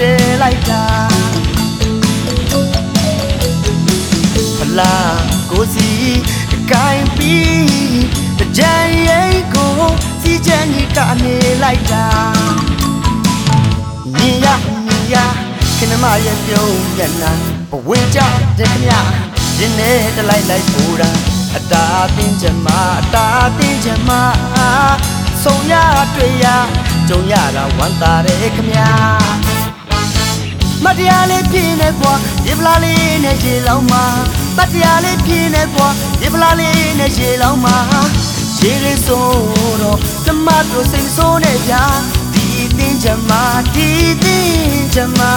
တဲလိုက်တာဖလာကိုစီကိုင်းပြီးတကြိုင်ရဲ့ကိုစီချင်ကြီးကနေလိုက်တာမြင်ရမြင်ရခဏမရဲ့ပြုံးမျက်နှာဘဝကြတဲ့မြရင်နဲ့တလိုက်လိုက်ပူတာအတာတင်းချင်မအတာတင်းချင်မဆုံရတွေ့ရကြုံရတာဝမ်းသာတယ်ခမညာ တရားလေးပြင်းနေကွာရေပလာလေးနဲ့ရေလောင်းမှာမတရားလေးပြင်းနေကွာရေပလာလေးနဲ့ရေလောင်းမှာရေလေးစိုးတော့ဓမ္မတို့စိတ်ဆိုးနေကြဒီတင်းချင်မှာဒီတင်းချင်မှာ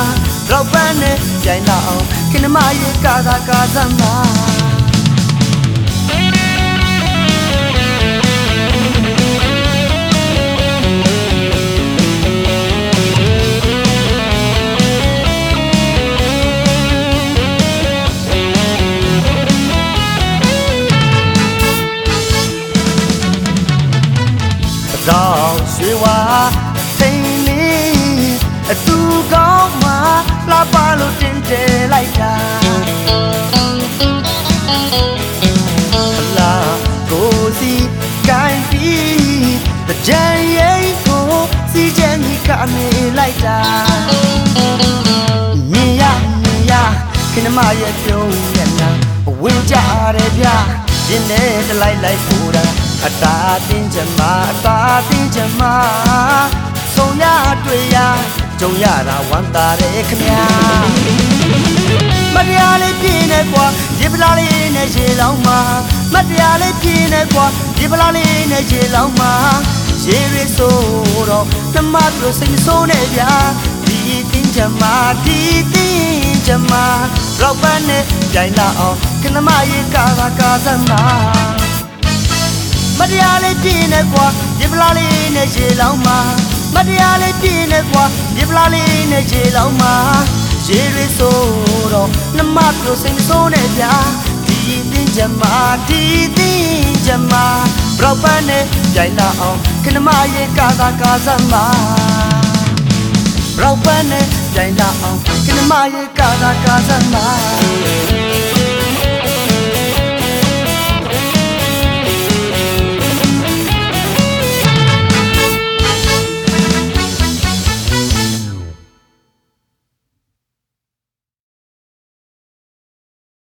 တော့ပန်းနဲ့ကြိုင်လာအောင်ခဏမရေကာသာကာသမှာ တော့ရွှေဝါထိန်လေးအတူကောင်းမှလာပါလို့တင်တယ်လိုက်တာလာကိုစီကိုင်းပြီးတကြံရိတ်ကိုစီချင်ကြီးကနေလိုက်တာမြင်ရမြင်ရခဏမရဲ့ပြုံးရဲ့နာဝင်ကြတယ်ဗျရင်ထဲတလိုက်လိုက်ပူတာ အတားတင်းချင်မအတားတင်းချင်မဆုံးရတွေ့ရကြုံရတာဝမ်းသာတယ်ခင်ဗျာမတရားလေးပြင်းနေကွာရေပလာလေးနဲ့ရေလောင်းမှာမတရားလေးပြင်းနေကွာရေပလာလေးနဲ့ရေလောင်းမှာရေရီဆိုတော့နှမတို့စိတ်ဆိုးနေဗျာဒီတင်းချင်မဒီတင်းချင်မတော့ပန်းနဲ့ကြိုင်လာအောင်ခဏမရေကာသာကာသမှာ မတရားလေးပြင်းနေကွာရေပလာလေးနဲ့ရေလောင်းမှာမတရားလေးပြင်းနေကွာရေပလာလေးနဲ့ရေလောင်းမှာရေရီဆိုတော့နှမတို့စိတ်ဆိုးနေဗျာဒီတင်းချင်မာဒီတင်းချင်မာဘရောပန်းနဲ့ကြိုင်လာအောင်ခဏမရေကာသာကာသမှာဘရောပန်းနဲ့ကြိုင်လာအောင်ခဏမရေကာသာကာသမှာ